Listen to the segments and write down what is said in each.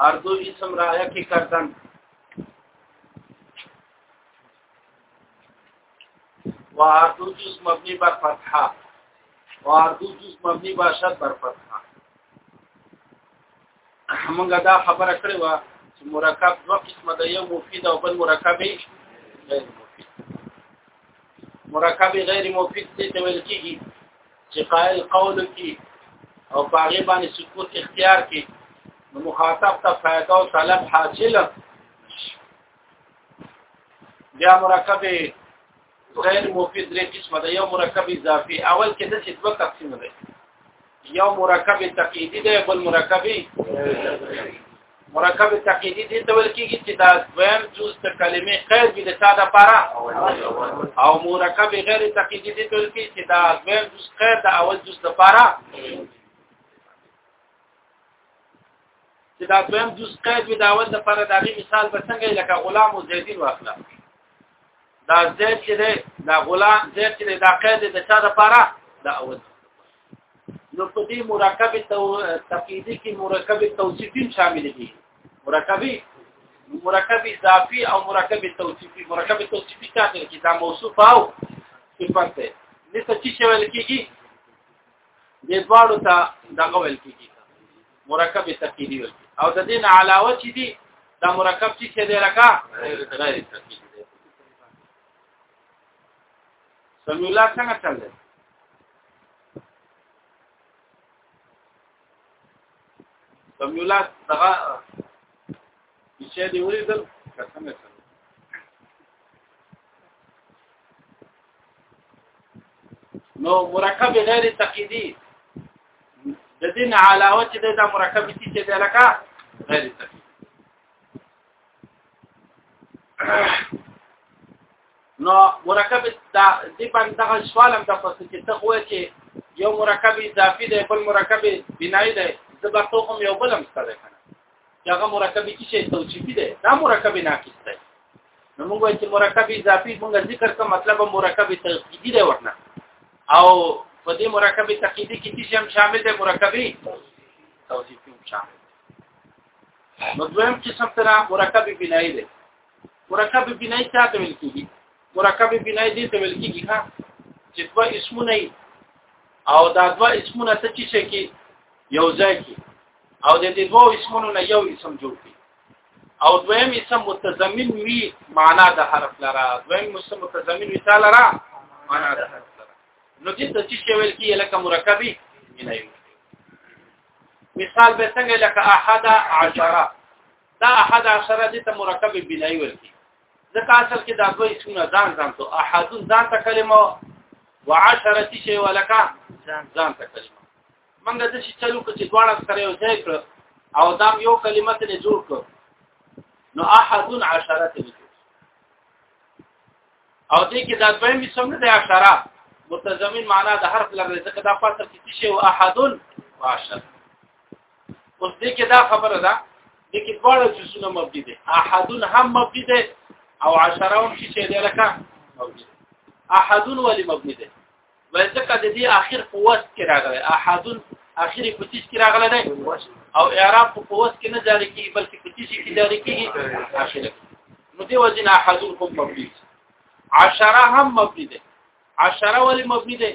هر دو اسم رایا کې کردن وهر دو جز مبنی بر فتحه وهر دو جز مبنی باشد بر فتحه موږ دا خبره کړې و چې مرکب دوه قسمه ده یو مفید او بل مرکب غیر مفید مرکب غیر مفید څه ته ویل کیږي چې قائل قول کی او باغی باندې سکوت اختیار کی نو مخاطب ته فائدہ او طلب حاصل بیا مرکب غیر مفید لري قسمه ده یو مرکب اضافي اول کې د څه دوه تقسیم ده یو مرکب تقیدی دی بل مرکب مرکب تقیدی دی ته ویل کیږي چې دا دویم جز ته کلمې غیر به د چا د پاره او مرکب غیر تقیدی دی ته ویل کیږي چې دا دویم جز غیر د اول جز د پاره چې دا دویم جز غیر به د اول د پاره د مثال به څنګه لکه غلام او زیدین واخلا دا زید چې دا غلام زید چې دا قید د چا د پاره د اول نو په دې مرکب تقیدی کې مرکب توصیفی شامل دي مرکبی مرکب اضافي او مرکب توصیفی مرکب توصیفی څه دی چې دا موصوف او صفت دی لکه چې شامل کیږي د دوړو ته دغه ویل کیږي مرکب تقیدی ویل او د دین علاوه چې دي دا مرکب چې څه دی لکه غیر تقیدی سمولا څنګه چل دی تمویلات دغه چې دی ولیدل څنګه څنګه نو مرکب غیر تقیدی د دین علاوه چې د مرکب چې دی لکه غیر تقیدی نو مرکب دا د باندې دغه سوال هم د پس چې ته وایې چې یو مرکب اضافي دی بل مرکب بنایي دی زبر تو هم یو بل هم ستاره کنه هغه مرکب کې شی توصیفي دی دا مرکب ناقص دی نو موږ وایو چې مرکب اضافي موږ ذکر کوم مطلب مرکب تقیدی دی ورنه او په دې مرکب تقیدی کې چې هم شامل دی مرکب توصیفي هم شامل نو دویم قسم سره مرکب بنای دی مرکب بنای څه ته ویل کیږي مرکب بنای دی ته ویل کیږي ها چې دوه اسمونه او دا دوه اسمونه څه چې شي کې یو ځای کې او د دې دوه اسمونو نه یو اسم جوړ کی او دویم اسم متضمن وی معنا د حرف لرا دویم اسم متضمن وی تعالی را معنا د حرف لرا نو دې ته چې ویل کیږي لکه مرکبي بنای مثال به څنګه لکه احد عشره دا احد عشره دې ته مرکب بنای ورکی ځکه اصل کې دا دوه اسمونه ځان ځان ته احد ځان ته کلمه وعشره تی شی ولکه ځان ځان ته کلمه منګه د شي چلو کې دواړه سره یو ځای کړ او دام یو کلمه ته جوړ کړ نو احد عشره ته او دې کې دا دویم اسم نه دی اشاره متضمن معنا د حرف لري ځکه دا فاصل کې شی او احد واشر اوس دې کې دا خبره ده دې کې ډول جزونه مبدي دي احد هم مبدي دي او عشره هم شي چې لکه مبدي احد ولې مبدي دي وای ځکه د دې اخر په وس کې راغلی احدن اخري په تیس کې راغلی دی او اعراب په وس کې نه جاری کیږي بلکې په تیس کې جاری کیږي اخر نو دی وزن احدن کوم مبني عشره هم مبني دی عشره ولی مبني دی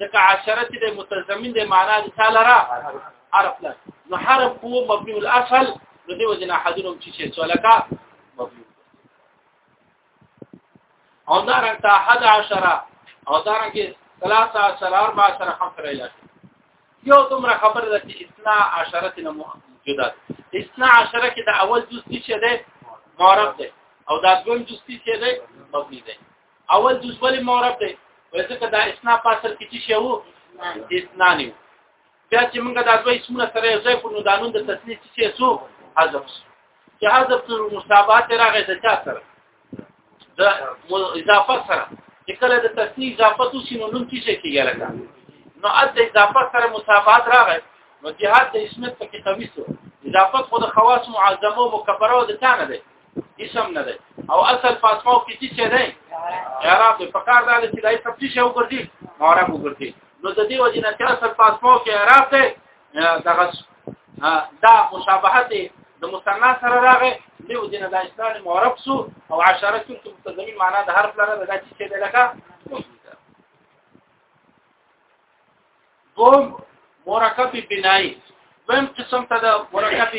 ځکه عشره چې د متضمن د معنا د تعالی را حرف لا نو حرف هو مبني الاصل نو دی وزن احدن هم چې څه لکه مبني او دا رنګ ته 11 او دا رنګ 13 سره 4 سره خمسه راځي یو دومره خبر ده چې 12 نه موجوده 12 کې د اول جز څه ده معرب ده او دا دویم جز څه ده مبني ده اول جز ولې معرب ده ځکه دا اسنا پاسر کې څه شی وو اسنا نه بیا چې موږ دا دوه اسمونه سره یو ځای کړو دا نون د تسنیه چې څو حذف شو چې حذف تر مشابهت راغی د چا سره د اضافه سره چې کله د تسنیه اضافه تو شنو نون چې شي کېږي لکه نو د اضافه سره مشابهت راغی نو جهاد د اسمت پکې قوي شو اضافه خو د خواص معظمه او مکبره او د ثانه ده اسم نه دی او اصل فاسمو کې څه شی دی اعراب په کار دا چې دای سب څه شی وګرځي معرب وګرځي نو د دې وجه نه چې اصل فاسمو کې اعراب دی دغه دا مشابهت د مثنا سره راغی دی وجه نه د اسلام معرب سو او عشره کې متضمن معنا د حرف لره د چې دی لکه دوم مرکب بنای دوم قسم ته د مرکب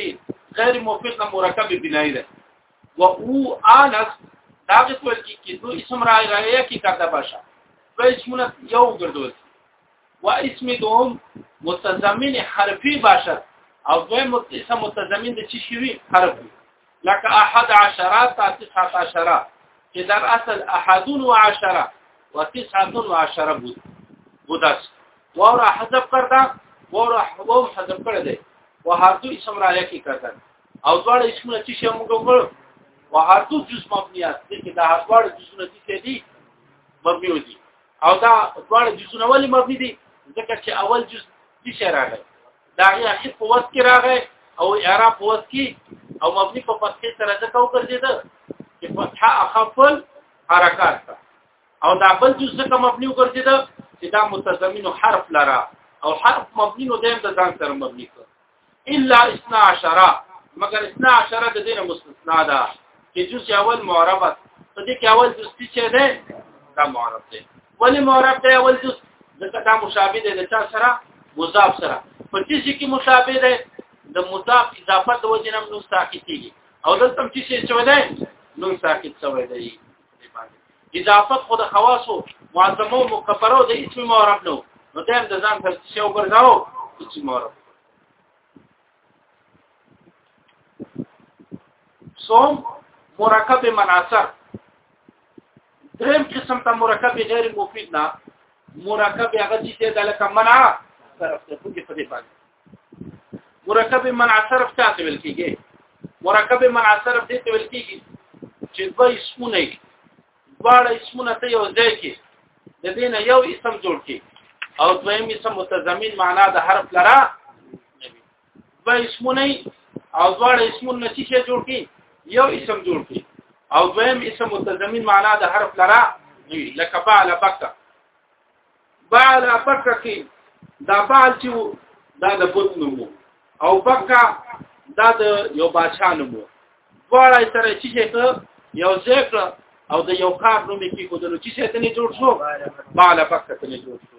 غیر موفق نه مرکب بنای ده و او انس دا څه ویل کی چې دوی اسم راي راي کی کرده باشه په اسمونه یو ګرځول و اسم دوم متضمن حرفي باشه او دوی متضمن د چی شوی حرفي لکه احد عشره تا تسعه عشره چې در اصل احد و عشره و تسعه و عشره بود بوداس واو را حذف کردا واو را واو حذف کړی دی و هر دوی اسم را یکی کردن او دواړه اسمونه چې شی موږ وګورو و هر دوی جز مبنیات دي چې دا دواړه جزونه دي دي مبني دي او دا دواړه جزونه ولی مبني دي ځکه چې اول جز دي شی راغلی دا یې اخی په وس کې راغی او اعراب په وس کې او مبني په فتحې سره ځکه وګرځیده چې فتحه اخفل حرکات ده او دا بل جز ځکه مبني وګرځیده چې دا متضمن حرف لرا او حرف مبني نو دیم د ځان سره مبني کړ الا 12 مگر 12 د دینه مستثنا ده کې جز اول معرب په دې کې اول جز څه ده دا معرب دی ولی معرب دی اول جز ځکه دا مشابه دی د چا سره مضاف سره په دې کې مشابه دی د مضاف اضافه د وجه نم نو ساکتيږي او دلته چې څه شوی دی نو ساکت شوی دی اضافه خود خواصو معظمو مکبرو د اسم معرب نو نو دا هم د ځان پر څه وګرځاو اسم معرب سوم مرکب مناصر دریم قسم ته مرکب غیر مفید نه مرکب هغه چې د لکه منع طرف ته پوهې په دې باندې مرکب منع طرف ته ویل کیږي مرکب منع طرف دې ته ویل کیږي چې دوی اسمونه دواړه اسمونه ته یو ځای کې د دین یو اسم جوړ کې او دویم اسم متضمن معنا د حرف لرا نبی دوه اسمونه او دواړه اسمونه چې شی جوړ کې یو اسم جوړ کې او دویم اسم متضمن معنا د حرف لرا نبی لکه فعل بکا بعل پکه کې دا بعل چې دا د بت نومو او پکه دا د یو بادشاہ نومو دواړه سره چې ته یو ذکر او د یو کار نوم کې کودلو چې ته نه جوړ شو بعل پکه ته نه جوړ شو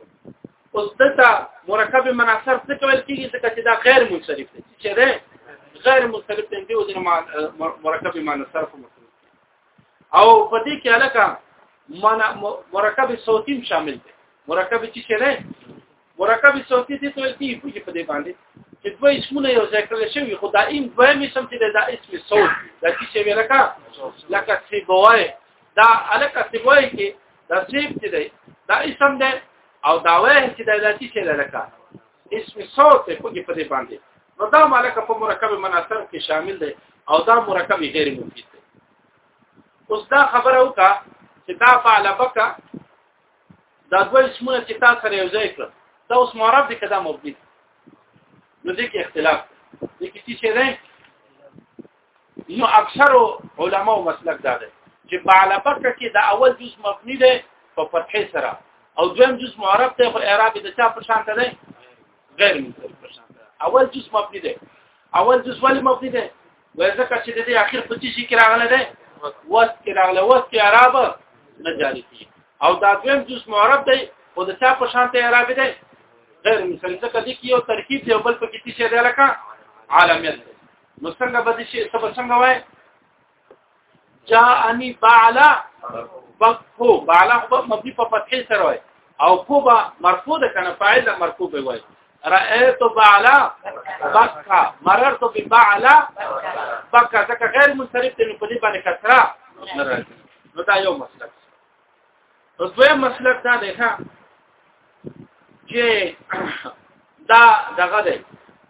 اوس دته مرکب مناصر څه کول کیږي ځکه چې دا غیر منصرف دی چې غیر منصرف دی او د مرکب مناصر کوم او په دې کې الکه معنا مرکب صوتی شامل دی مرکب چې څه دی مرکب صوتی دې ته ولتي په دې باندې چې دوه اسمونه یو ځای کړل شوی خو دا ایم دوه اسم چې دا اسم صوت دا چې څه لکه لکه سی بوای دا الکه سی بوای کې دا سیب چې دی دا اسم دی او دا وای چې دا چې څه لکه اسم صوت ته کوګي په دې باندې نو دا مالک په مرکب مناصر کې شامل دی او دا مرکب غیر مفید دی اوس دا خبره وکړه چې دا فعل بکا دا دوه اسمونه چې تاسو سره یو ځای کړل دا اوس معرب دي کدا مبني نو دې کې اختلاف دي کې څه شي دی نو اکثر علما او مسلک دا ده چې په علبکه کې د اول جز مبني ده په فتحې سره او دویم جز معرب ته خو اعراب د چا په شان ده غیر منصرف په شان ده اول جز مبني ده اول جز ولې مبني ده ځکه چې د دې اخر په څه شي کې راغله ده وس کې راغله وس کې اعراب نه جاری کی او دا دویم جز معرب ده خو د چا په شان ته اعراب ده غیر منصرف ځکه دې کې یو ترکیب دی بل په کې څه دی لکه عالمیت نو څنګه به دې شي ته به څنګه وای جاءني بعلا بقو بعلا خو مبني په فتحې سره وای او کوبا مرفوع ده کنه فاعل ده مرفوع به وای رأيت بعلا بقا مررت ببعلا بقا ځکه غیر منصرف دی په دې باندې کثره نه راځي نو دا یو مسلک نو دویم مسلک دا دی ښا چې دا دغه دی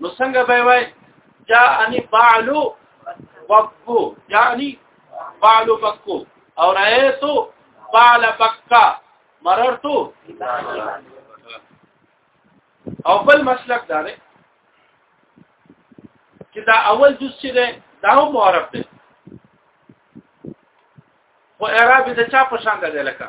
نو څنګه به وای جاءني بعل وقو جاءني بعل بکو او رايتو بعل بکا مررتو او بل مسلک دا دی چې دا اول جز چې ده دا هم معرب دی خو اعراب د چا په شان دی لکه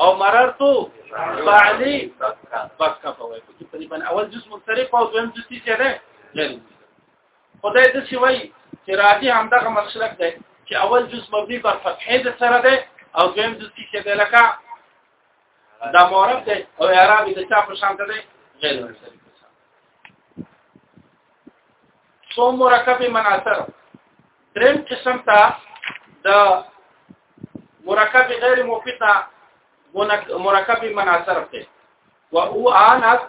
او مررتو بعلی بکا په وایي چې په دې باندې اول جسم منصرف او دویم جسم چې ده غیر خدای د څه وایي چې راځي همدغه مسلک ده چې اول جسم مبني پر فتحې د سره ده او دویم جسم چې ده لکه دا مورب ده او عربي د چا په شان ده غیر منصرف څو مرکب مناصر دریم قسم ته د مرکب غیر مفید مرکب مناصرف ته و او انس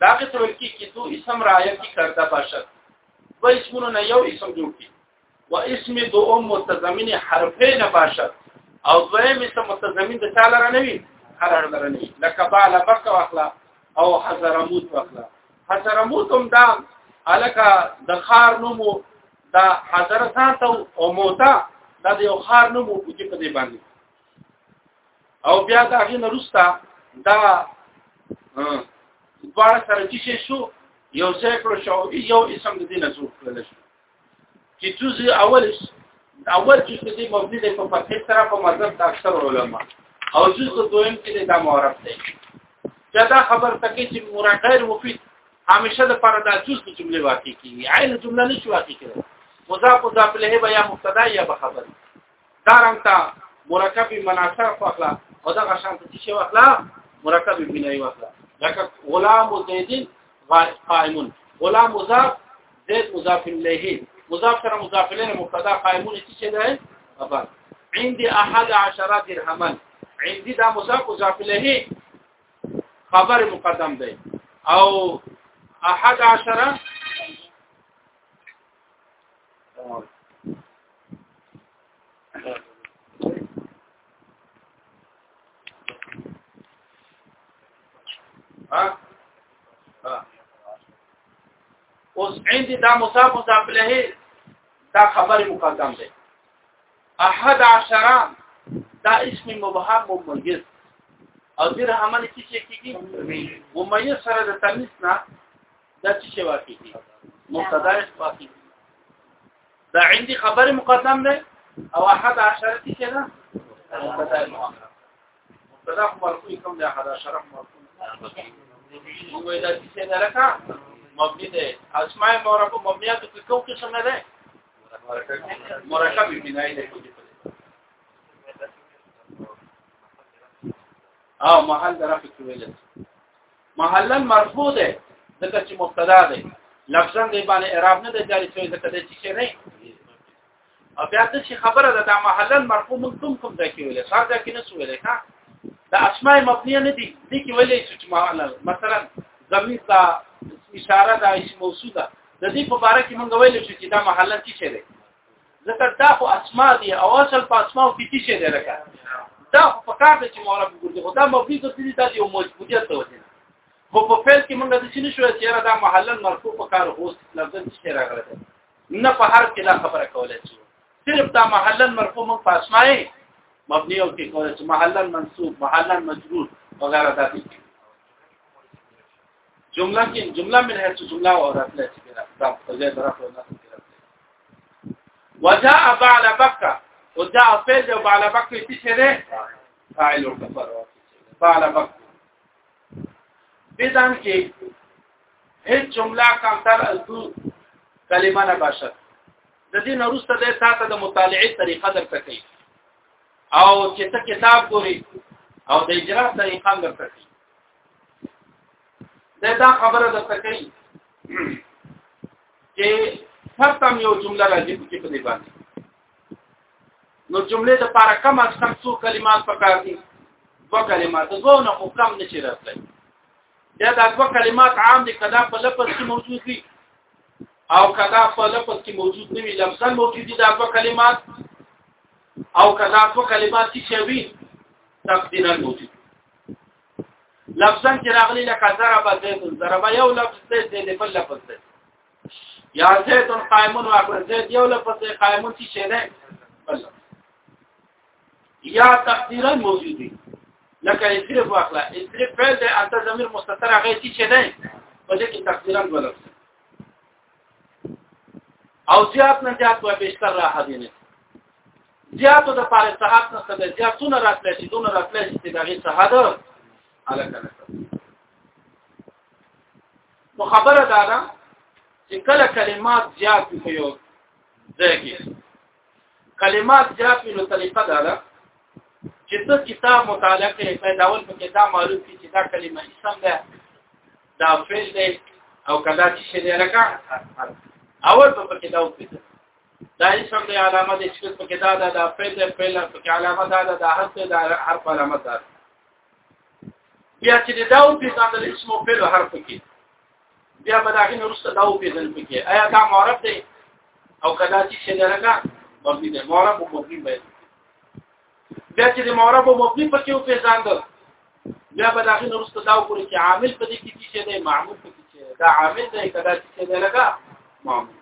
دا کې تر کې کې دو اسم رایه کې کرده باشد و اسمونو نه یو اسم جوړ کی و اسم دو ام متضمن حرفین باشد او دویم اسم متضمن د تعالی را نوي حرر لره نوي لکه بالا بک واخلا او حضرموت واخلا حضرموت هم دا الکه د خار نومو دا حضر سات او موتا دا د یو خار نوم وو چې په دې باندې او بیا دا غي نرستا دا دوار سره چې شو یو ځای کړو شو یو اسم د دینه جوړ کړل شو چې جز اول اول چې د دې مبني د په فتح سره په مذهب د اکثر علما او جز دویم کې د معرب دی دا خبر تکي چې مراد غیر مفید همیشه د پر د جز د جمله واقع کیږي عین جمله نشي واقع کیږي مضاف مضاف له به یا مبتدا یا به خبر دا رنګ ته مرکب مناصر فقلا او دا غشان ته شي واخلا مرکب بنای واخلا لکه غلام زیدین قائمون غلام مضاف زید مضاف الیه مضاف سره مضاف الیه مبتدا قائمون څه شي ده خبر عندي 11 درهما عندي دا مضاف مضاف الیه خبر مقدم دی او احد عشره اوس عندي دا مصاب مصاب له دا خبر مقدم دی احد عشره دا اسم مبهم ممیز او دې رحمن کې چې کېږي ممیز سره د تمیز نه دا چې شی واقع کېږي مبتدا واقع دا عندي خبر مقدم ده او احد عشره کې څه ده مبتدا مؤخر مبتدا مرفوع کوم ده احد عشره مرفوع موږ دا چې څه نه لکه مبني ده اسماء معرب مبنيات کې کوم قسم نه ده مرکب بنای دی او محل درف کې ویل محلا مرفوع ده ځکه چې مبتدا ده لفظا دی باندې اعراب نه دی جاری شوی ځکه دی چې نه او بیا د شي خبره ده دا محلا مرفوع من کوم کوم ځای کې ویل سر ځای کې نه سویل ښا دا اسماء مبنیه نه دي دي کې ویلې چې محلا مثلا زمي دا اشاره ده اسم موصوله د دې په اړه کې مونږ ویل چې دا محله څه شي ده ځکه دا خو اسماء دي او اصل په اسماء کې څه شي ده لکه دا خو په کار ده چې معرب ګرځي خو دا مبني د دې د یو موجودیت ته وځي خو په فعل کې مونږ د څه نشو چې را دا محله مرفوع په کار هوس لفظ څه راغلی نه په هر کې لا خبره کولای شي صرف دا محله مرفوع مونږ په اسماء مبني او کې کولای شي محله منصوب محله مجرور وغیرہ دا دي جمله کې جمله من هڅه جمله او راتله چې دا په ځای درته نه وجاء بعل بکه وجاء فعل جو بعل بکه څه شه ده فاعل او کفر بعل بکه بدان کې هیڅ جمله کم تر از دو کلمه نه باشد د دې نورسته د تاسو د مطالعه طریقه درته کوي او چې ته کتاب ګوري او د اجرا طریقه درته کوي دا دا خبره د تکي چې هرتم یو جمله راځي چې په دې باندې نو جمله د پاره کم از کم څو کلمات پکار دي دوه کلمات دوه نه خو کم نشي راځي دا د دوه کلمات عام دي کدا په لفظ کې موجود دي او کدا په لفظ کې موجود نه وي لفظا موجود دي دا دوه کلمات او کدا دوه کلمات چې شوي تقدیرا موجود لفظا چې راغلی لکه ضرب زید ضرب یو لفظ دی زید بل لفظ دی یا زید قائم و اکبر زید یو لفظ دی قائم چې شه ده یا تقدیرا موجود دی لکه اصرف واخلا اصرف فعل دی انت ضمیر مستتر هغه چې شه ده په دې کې تقدیرا ولفظ او زیات نه زیات و بهتر راحت نه زیاتو د پاره صحت نه څه زیاتونه راتلی شي دونه راتلی شي چې دغه صحت الکه نو خبره دا ده چې کله کلمات زیات په یو ځای کې کلمات زیات نو طریقه دا ده چې ته کتاب مطالعه کوي په داول په کتاب معلوم کی چې دا کلمه اسم ده دا فعل ده او کدا چې شې لکه اول په کې دا وکړي دا اسم د علامه د شکل په کې دا دا د فعل د فعل په کې علامه دا دا د حرف د حرف علامه ده بیا چې دا او په ځان د اسم او فعل حرف کې بیا به دا غي نورسته دا او په ځان کې آیا دا معرب دی او کدا چې شنرګه مبني ده معرب او مبني به بیا چې د معرب او مبني په کې او په ځان ده بیا به دا غي نورسته دا او پوری چې عامل په دې کې چې دی معمول په کې دا عامل دی کدا چې شنرګه معمول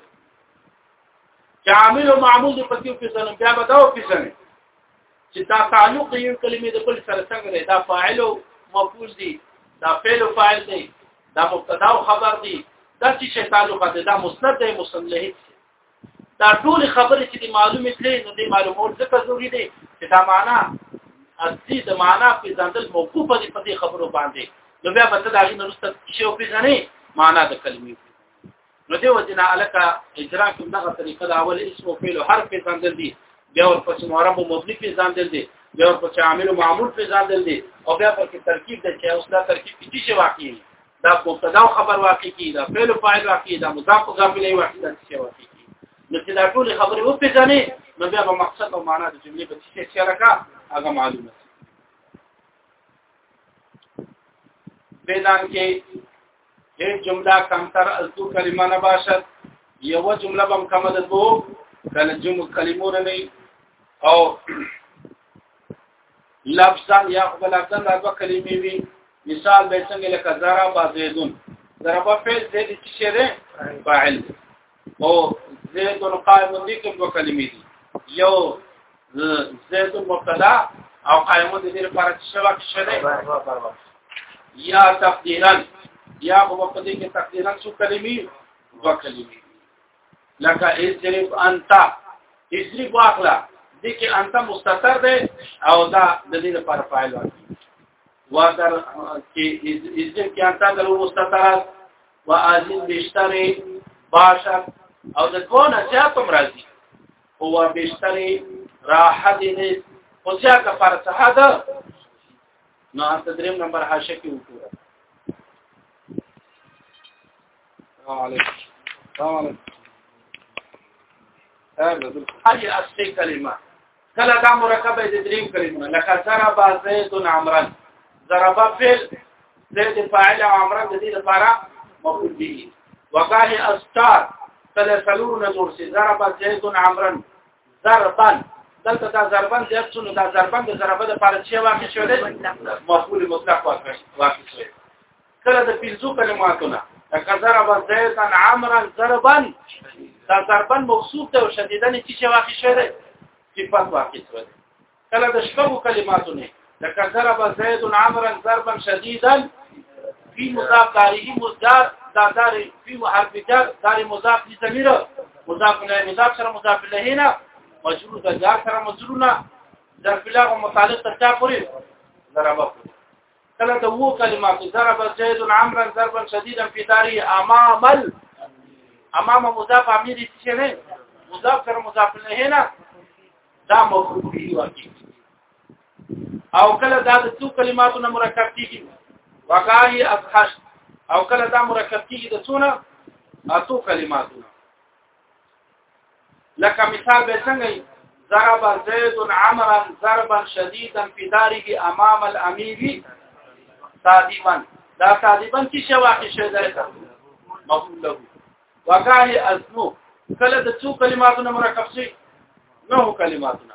چې عامل او معمول دې پکې وپېژنو بیا به دا وپېژنې چې دا تعلق یو کلمې د بل سره څنګه دی دا فاعل او مفعول دی دا فعل او فاعل دی دا مبتدا او خبر دی دا چې شی تعلق دی دا مسند دی مسند له دا ټول خبرې چې معلومې کړې نو دې معلومات ځکه ضروری دي چې دا معنا اصلي د معنا په ځندل موقوف دي په دې خبرو باندې نو بیا به ته دا غي نرسته شی او پیژنې معنا د کلمې نو دی وجنا الک اجرا کوم دغه طریقه د اول اسم او فعل حرف په ځان دل دي بیا ورپسې معرب او مبني په ځان دل دي بیا ورپسې عامل او معمول په ځان دل دي او بیا په ترکیب د چې اوس دا ترکیب کې څه واقعي دا مبتدا او خبر واقع کی دا فعل او فاعل واقع دا مضاف او ضمیر ای واقع دا څه واقع کی نو چې دا ټول خبرې و پیژنې نو بیا به مقصد او معنا د جملې په څه څه راکا هغه معلومه بیان کې یې جمله کمتر از دو کلمه نه باشد یو جمله بم کم ده دو کله جمله کلمو نه او لفظا یا خپل لفظا د دوه کلمې وي مثال به څنګه لکه ضرب زیدون ضرب فعل زید چې شری فاعل او زید القائم دې کې دوه کلمې دي یو زید المبتدا او قائم دې لپاره څه وخت شته یا تقدیرا یا په وخت دې کې تقدیرا څو کلمې دوه کلمې لکه اضرب انت اضرب واخلا دې کې انت مستتر ده او دا د دې لپاره فاعل واقع واتر کې اذن کې انتا د مستطرات و ازین بشتره باشد او د کونه زیات هم راځي هو بشتره راحت دې او زیات فرصحه ده نو هغه دریم نمبر حاشیه کې وکړه السلام علیکم السلام علیکم هذا الحاجه اصلي كلمه کله دا مرکب د دریم کلمه لکه ضرب زید عمرا ضرب فعل زید فاعل عمرا د دې لپاره مفعول به وقال استار کله سلور نزور سي ضرب زید عمرا ضربا دلته دا ضربن زیات شنو دا ضربن د ضربه د لپاره چې واقع شوی مفعول مطلق واقع شوی کله د پنځو کلماتو نه لکه ضرب زیدن عمرا ضربا دا ضربا موصوف دی او شدیدن چې شي واقع شوی دی صفات واقع شوی دی کله د شپږو کلماتو نه لکه ضرب زید عمرا ضربا شدیدا فی مضاف داره مضاف دا دار فی حرف جر دار مضاف دي ضمیر مضاف نه مضاف سره مضاف له نه مجرور د جار سره مجرور نه ضرب له متعلق تر چا پورې ضربه پورې کله د وو کلماتو ضرب زید عمرا ضربا شدیدا فی داری امام ال امام مضاف امیر چې نه مضاف سره مضاف نه نه دا مفعول به واقع او کله دا د څو کلماتو نه مرکب کیږي وقای اصحاش او کله دا مرکب کیږي د څونه اتو کلماتو لکه مثال به څنګه ضرب زید عمرا ضربا شديدا في داره امام الامير صادبا دا صادبا کی شی واقع شوی دی مفعول له وقال ازنو کله د څو کلماتونو مرکب شي نو کلماتونه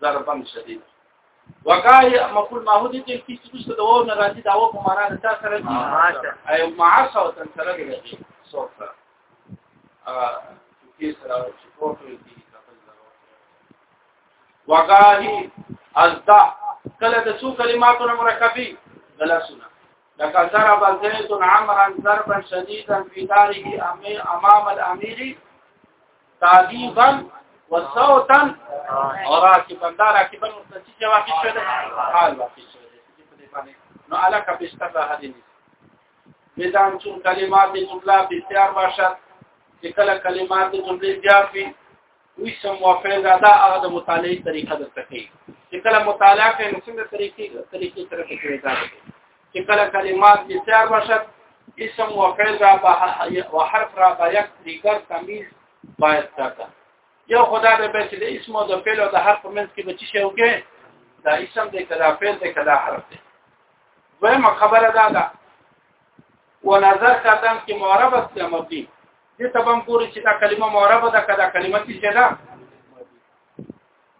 ضربا شديد وقای مقول ما هدي ته کی څه څه دوا نه راځي داو په معنا د تا سره دي اي معاصه او تن سره دي صوت سره ا کی سره چې کوټه دي وقای ازدا کله د څو کلماتو مرکبي بلا سنا لکه ضرب زید عمرا ضربا شدیدا فی داره امام الامیر تعذیبا وصوتا اور راکبا دا راکبا مستجی چې واقع شوه ده حال واقع شوه ده نو علاقه بشتر ده حدیث بدان چون کلمات جمله بسیار باشد چې کله کلمات جمله زیات وي وی سم وفیل دا دا هغه د مطالعې طریقه درته کوي چې کله مطالعه کوي نو څنګه طریقې طریقې سره کوي دا چې کله کلمات دې تیار باشد اسم وفیل را با و حرف را با یک دیگر تمیز باید کرده یو خدا دې به چې د اسم او د فعل او د حرف منځ کې بچی شي اوګه دا اسم دې کدا فعل دې کدا حرف دې وای ما خبره دا ده ونظر کتن کې معرب است یا مبني دې تبم پوری چې دا کلمه معربه ده کدا کلمه چې ده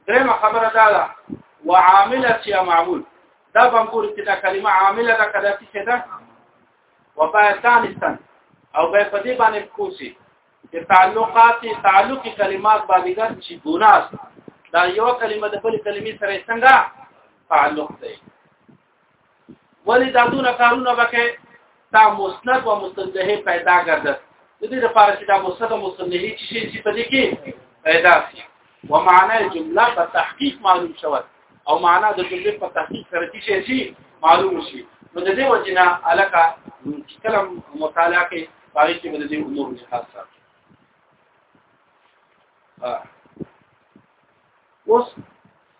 درېمه خبره دا ده وعامله چې معمول دا بم پوری چې دا کلمه عامله ده کدا چې ده وباستانستان او به په دې باندې کوشي چې تعلقات تعلق کلمات باندې ګر چې ګوناس دا یو کلمه د بل کلمې سره څنګه تعلق دی ولی دا دونه کارونه وکړي دا مسند او مستندهه پیدا ګرځي د دې لپاره چې دا مسند او مستندهه چې شي چې په دې کې پیدا شي و معنا جمله په تحقیق معلوم شوه او معنا د جملې په تحقیق سره چې شي معلوم شي نو د دې وجنه الکه چې کلم مطالعه کې باندې کې د دې امور نه خاص ساتي اوس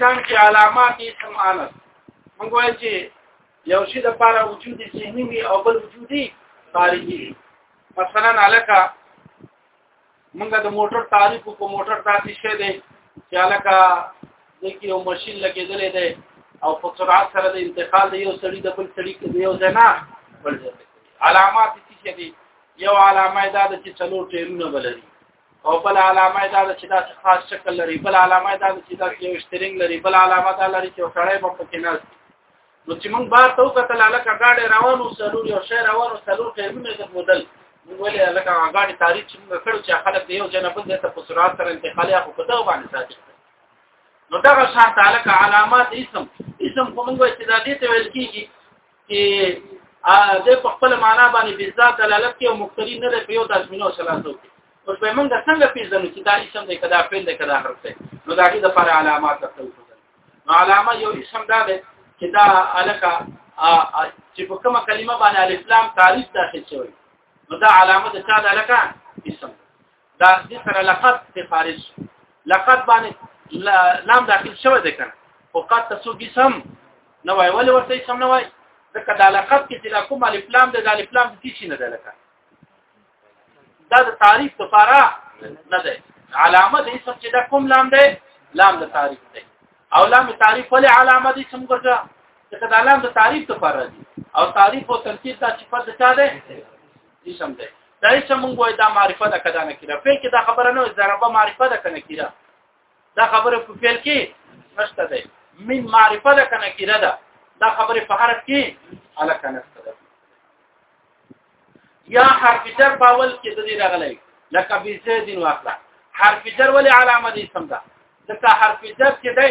ځان کې علامات اسم انس موږ وایو چې یو شی د لپاره وجود ذهني وي او بل وجودي خارجي مثلا علاقه موږ د موټر تعریف کو موټر داسې شی دی چې علاقه د یو ماشين لګیدلې دی او په سرعت سره د انتقال د یو سړي د بل سړي کې یو ځنا بل ځای علامات څه دي یو علامه دا د چې څلور ټیرونه بلري او بل علامه دا د چې دا خاص شکل لري بل علامه دا د چې دا یو شترنګ لري بل علامه دا لري چې سړی په کې نه نو چې موږ بار ته وکتل لکه ګاډي روانو سلور یو شی روانو سلور خیرونه د مودل ولې لکه ګاډي تاریخ چې موږ کړو چې خلک د یو جنبل د ته په سرعت سره انتقالي خو په دغه باندې ساتي نو دغه شان تعالی علامات اسم اسم کومه وایي چې دا دې ته ویل کیږي چې د په خپل معنا باندې بالذات دلالت کوي او مختری نه لري په یو تضمینو سلاسو کې اوس به موږ څنګه پیژنو چې دا اسم دی کدا فعل دی کدا حرف دی نو دا کې د پر علامات تاسو علامه یو اسم دا ده چې دا الکه چې په کومه کلمه باندې الاسلام تعریف داخل شوی نو دا علامه د چا د الکه اسم دا د سره لقد ته خارج لقد باندې لام داخل شوی ده کنه او قد تسو بسم نو وای ولې ورته اسم نه وای ځکه د لقد کې چې کوم الاسلام د الاسلام د څه نه ده لکه دا د تعریف لپاره نه دی علامه د اسم چې دا کوم لام دی لام د تعریف دی او لام تعریف ولې علامه د اسم ګرځا ځکه دا لام د تعریف لپاره دی او تعریف او تنصیب دا صفت د چا دی اسم دی دا اسم موږ وای دا معرفت ده کدا نه کیره فعل کې دا خبره نه ضربه معرفت ده کنه کیره دا خبره په فعل کې نشته ده من معرفت ده کنه کیره ده دا خبره په حرف کې الکه نشته یا حرف جر په اول کې د دې راغلی لکه بزید واخلا حرف جر ولې علامه دي سم ده ځکه حرف جر چې دی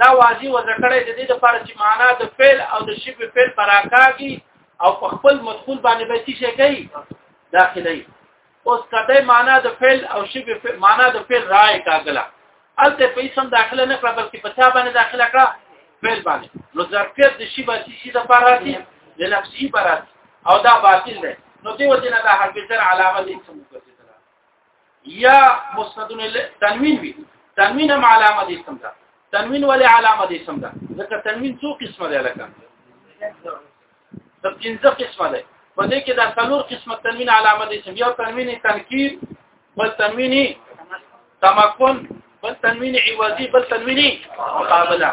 دا واضح وځکړې د دې لپاره چې معنا د فعل او د شبه فعل پراکاږي او په خپل مدخول باندې به څه شي کوي داخلي اوس کته معنا د فعل او شبه معنا د فعل راي کاغله الته په اسم داخله نه کړ بلکې په چا باندې داخله کړه فعل باندې نو ظرفیت د شی باندې شی د پر راځي د نفسي پر راځي او دا باطل ده نو دی وجه نه دا حرف جر علامه دې څه مقصد یا مسند تنوین وی تنوین هم علامه دې څه ده تنوین ولې علامه دې څه ده ځکه تنوین څو قسمه ده لکه د پنځه قسمه ده په دې کې دا څلور قسمه تنوین علامه دي چې یو تنوین تنکیر بل تنوین تمکن بل تنوین عوضی بل تنوین مقابله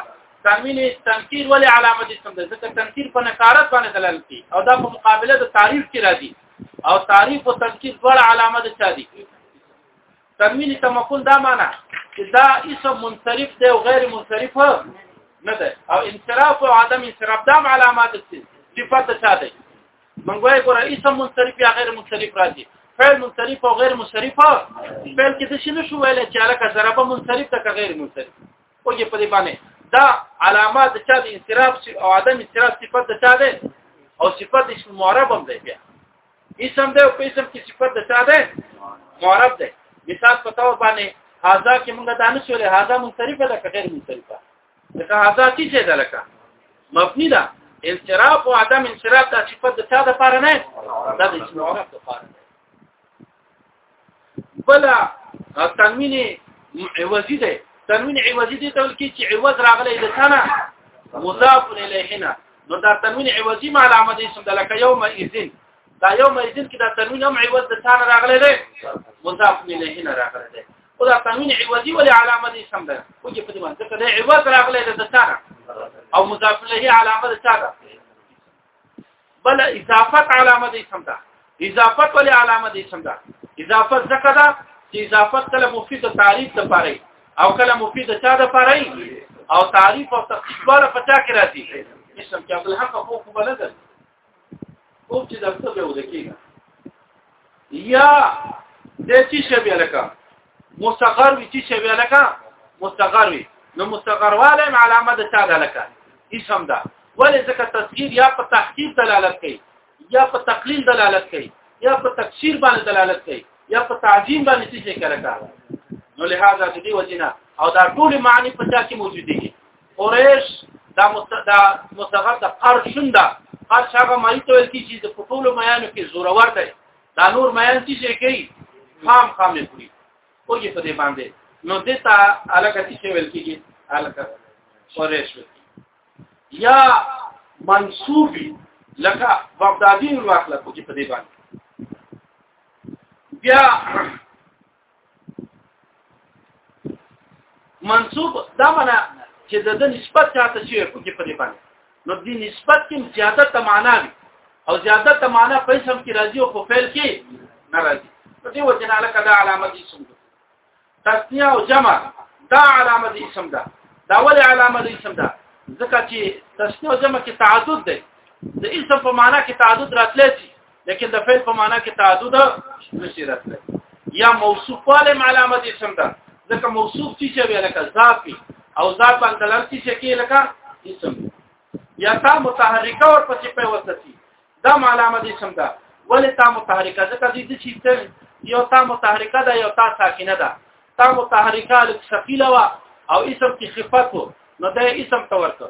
تنوین تنکیر ولې علامه دي څنګه ځکه تنکیر په نکارت باندې دلالت کوي او دا په مقابله د تعریف کې راځي او تعریف او تنکیر ډول علامه دي چې دي تنوین تمکن دا معنا چې دا اسم منصرف دی او غیر منصرف نه دی او انصراف او عدم انصراف دا علامات دي صفات څه دي موږ وايي ګور اسم منصرف یا غیر منصرف راځي فعل منصرف او غیر منصرف فعل کې څه نه شو ویل چې علاقه ضربه منصرف ته غیر منصرف او یې په دې باندې دا علامات چې د انصراف او عدم انصراف صفات څه دي او صفات اسم معرب هم دی بیا اسم دی او په اسم کې صفت د چا ده معرب ده مثال په تور باندې هاذا کې موږ دانه شولې هاذا منصرفه ده که غیر منصرفه ځکه هاذا چې څه ده لکه مبني ده انصراف او عدم انصراف د صفت د چا د پاره نه ده د اسم معرب د پاره بل تنوین عوضی دی تنوین عوضی دی ته کې چې عوض راغلی د ثنا مضاف الیه نه نو دا تنوین عوضی مع علامه د اسم د لکه یوم اذن دا یوم اذن کې دا تنوین هم عوض د ثنا راغلی دی مضاف الیه نه راغلی دی او دا تنوین عوضی ولې علامه د اسم ده او چې په دې باندې دا عوض راغلی دی د ثنا او مضاف الیه علامه د ثنا بل اضافت علامه دې سم ده اضافت ولې علامه دې سم ده اضافت ځکه ده چې اضافت کله مفید تعریف ته پاره او کله مفید چا ده پاره او تعریف او تخصیص ولا پچا کې راځي اسم چې عبد الحق فوق بلدل او چې درته به ودکیږي یا د چې شبي لکه مستقر وي چې شبي لکه مستقر وي نو مستقرواله علامه د چا ده لکه اسم ده ولې ځکه تصغیر یا په تحقیق دلالت کوي یا په تقلیل دلالت کوي یا په تکثیر باندې دلالت کوي یا په تعظیم باندې څه کوي نو لهدا د دې وجنه او دا ټول معنی په چا کې موجود دي قریش دا مستدا مستغر د قرشن دا قرش هغه مې ته ویل کی چې د ټول میانو کې زورور دی دا نور میان چې شي کوي خام خام نه پوری اوږي په دې باندې نو دې ته علاقه چې ویل کیږي علاقه قریش یا منصوبی لکه بغدادي واخله کوي په دې باندې بیا منصوب دا معنا چې د د نسبت چاته شي په کې پرې باندې نو د نسبت کې زیادت ته معنا وي او زیادت ته معنا په اسم کې راځي او په فعل کې نه راځي په دې وجه نه لکه دا علامه دي اسم ده تسنیه او جمع دا علامه دي اسم ده دا ول علامه دي اسم ده ځکه چې تسنیه او جمع کې تعدد دی د اسم په معنا کې تعدد راتلی شي لیکن د فعل په معنا کې تعدد نشي راتلی یا موصوف والے علامه دي څنګه ځکه موصوف چې چې لکه ذات او ذات باندې لر چې کې لکه اسم یا تا متحرکه او پسې په وسطي دا علامه دي څنګه ولې تا متحرکه ځکه دې چې ته یو تا متحرکه ده یو تا ساکنه ده تا متحرکه لکه ثقيله وا او اسم کې خفت نو دا اسم تورته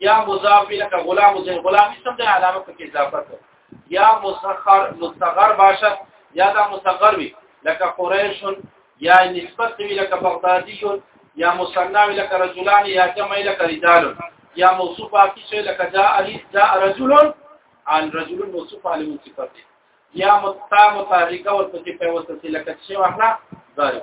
یا مضاف لك غلام زين غلام اسم د علامه په اضافه ده یا مسخر مستغر باشه یا دا مستغر وي لك قريش یا نسبت وي لك بغدادي یا مصنع وي لك رجلان یا جمع لك رجال یا موصوف باقي شي لك جاء جاء رجل عن رجل موصوف على مصفته یا متا متحرکه ورته په وسه لك شي واخلا ضارب